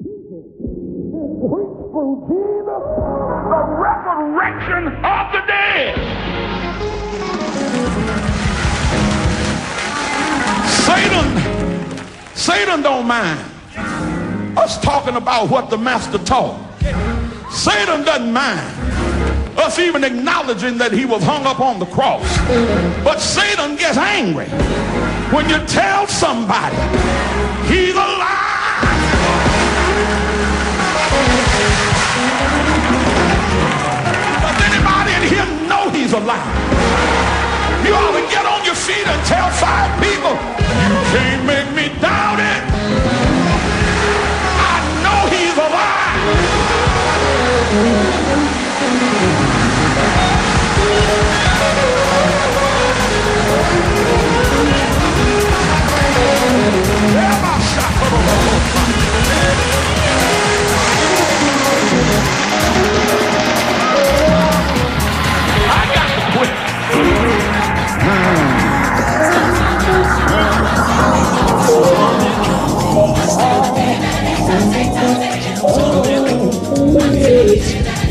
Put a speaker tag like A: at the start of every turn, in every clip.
A: preach through Jesus the resurrection of the dead. Satan, Satan don't mind us talking about what the master taught. Satan doesn't mind us even acknowledging that he was hung up on the cross. But Satan gets angry when you tell somebody he's alive. Alive? You ought to get on your feet and tell five people, you can't make me doubt it. I know he's
B: alive. Yeah, my I Did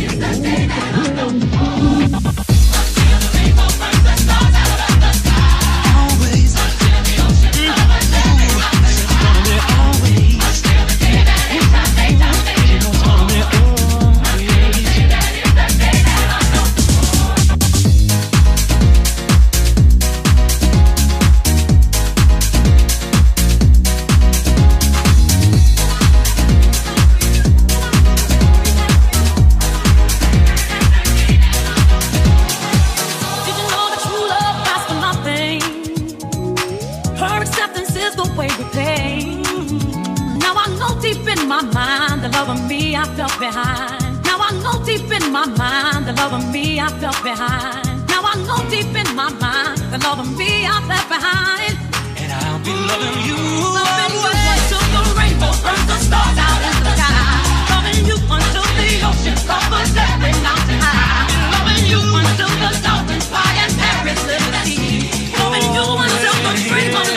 B: felt behind. Now I know deep in my mind the love of me I felt behind. Now I know deep in my mind the love of me I left behind.
C: And I'll be loving you.
B: Loving you until the rainbow burns the stars out in the sky. Loving you until the ocean covers every mountain high. Loving you until the dolphins fly and Paris sea. Loving you until the dream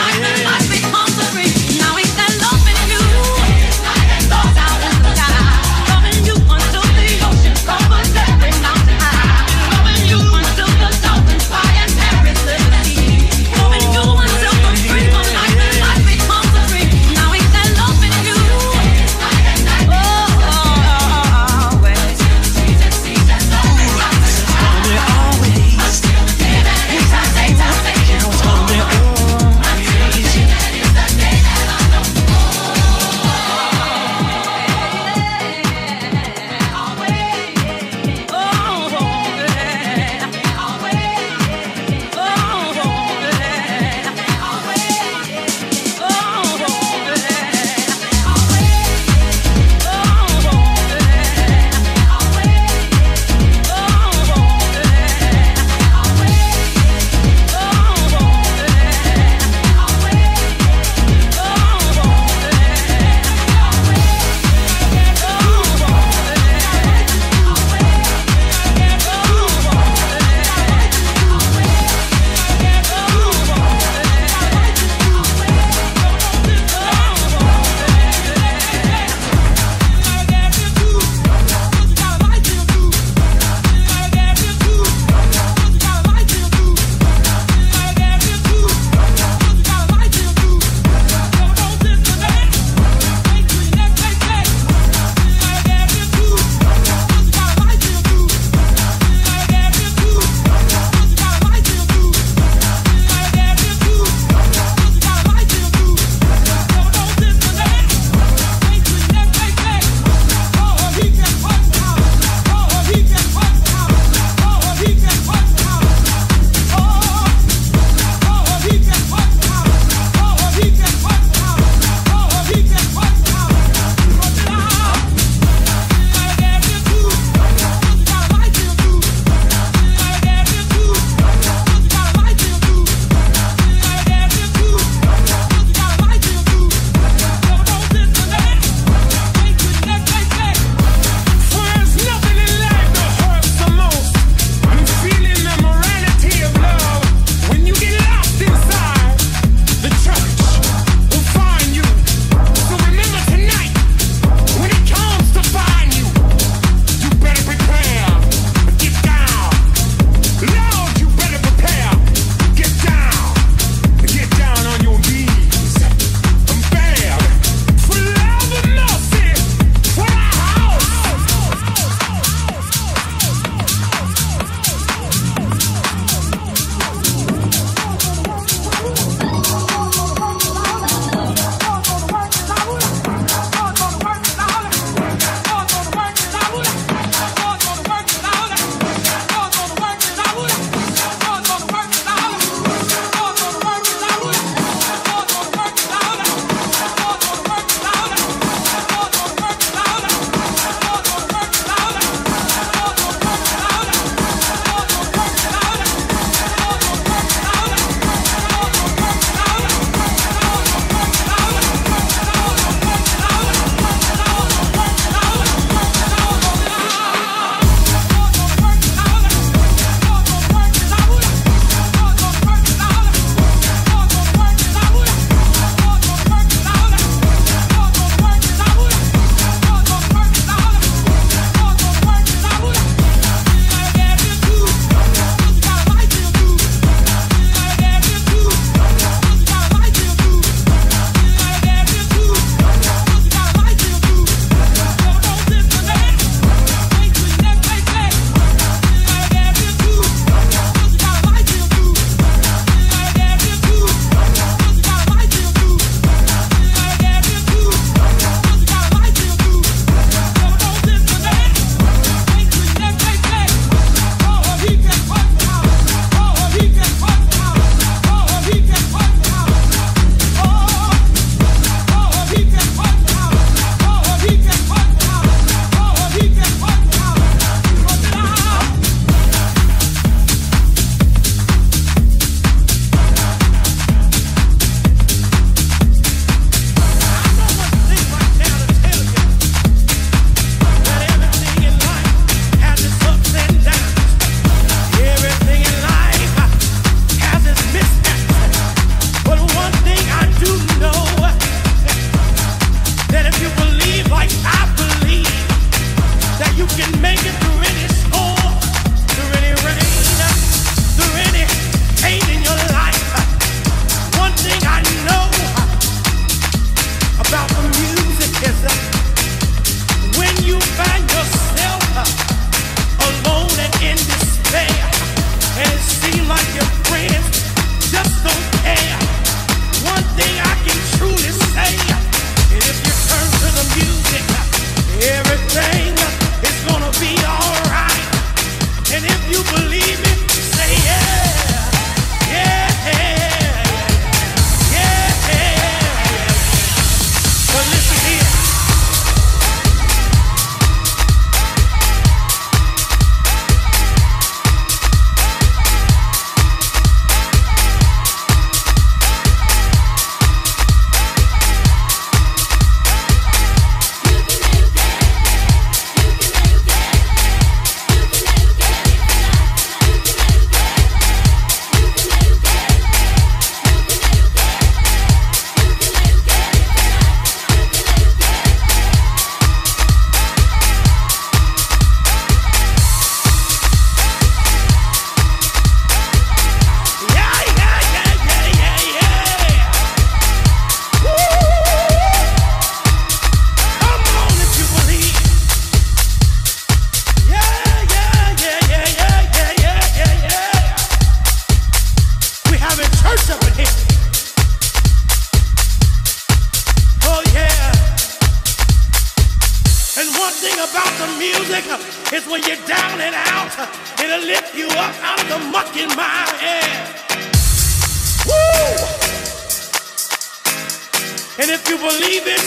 B: And
D: if you believe it,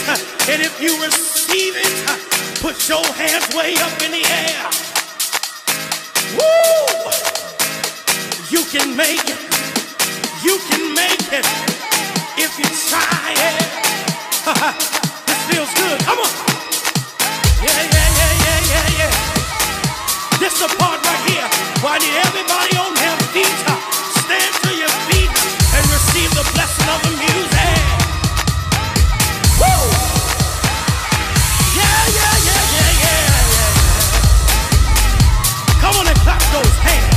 D: and if you receive it, put your hands way up in the air. Woo! You can make it. You can make it if you try it. this feels good. Come on. Yeah, yeah, yeah, yeah, yeah, yeah. This the part right here I need everybody on their feet. Stand to your feet and receive the blessing of the music. Those hands.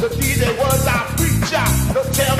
A: the DJ was our preacher. No tell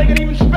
A: they can even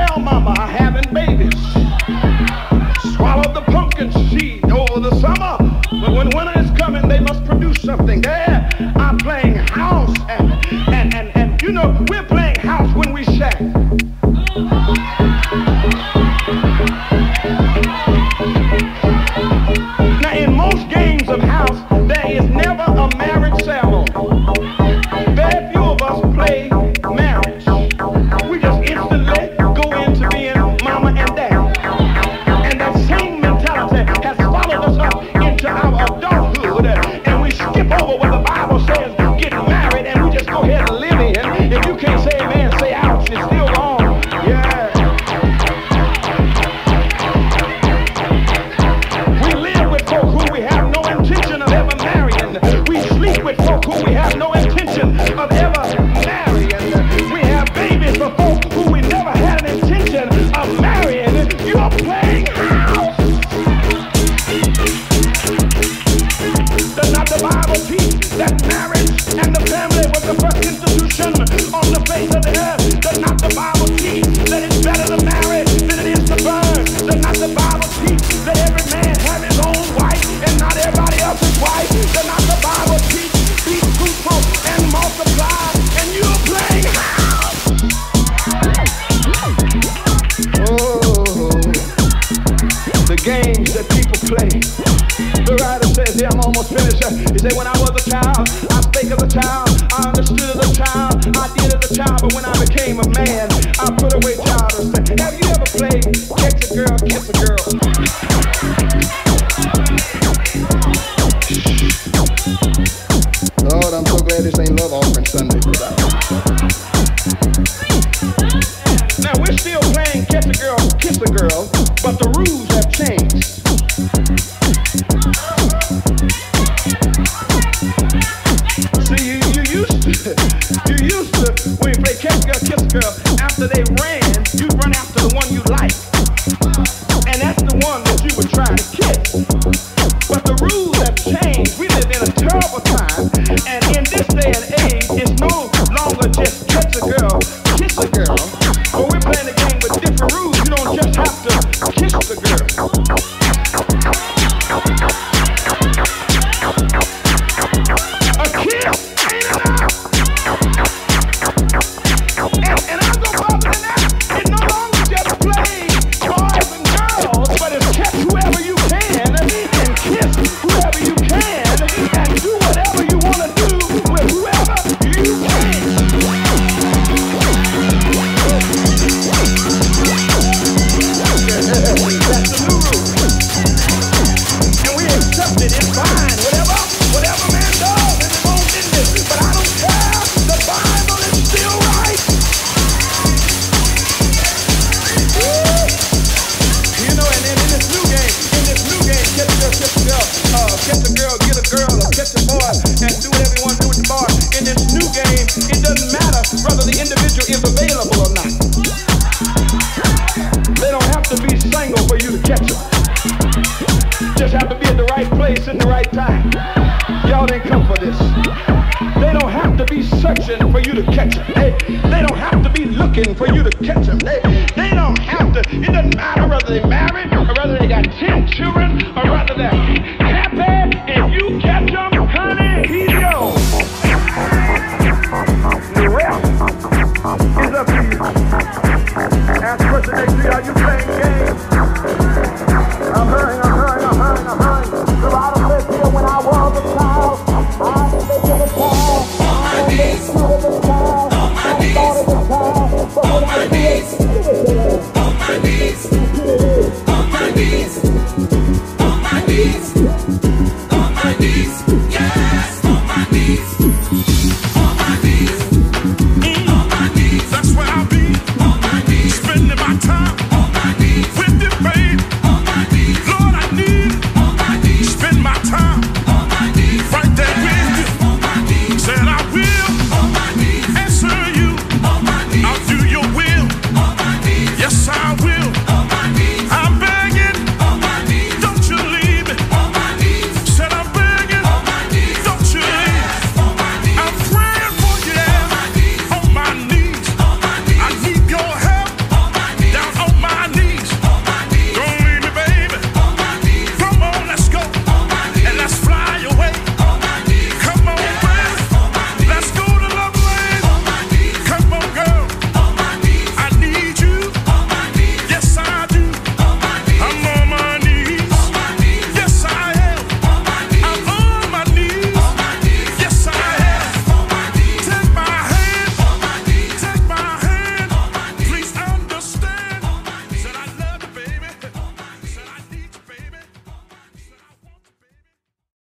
C: Lord, I'm so glad this ain't Love Offering Sunday. Now we're still playing Catch a Girl, Kiss a Girl, but the rules have changed. catch them. They, they don't have to. It doesn't matter whether they married or whether they got 10 children or whether they're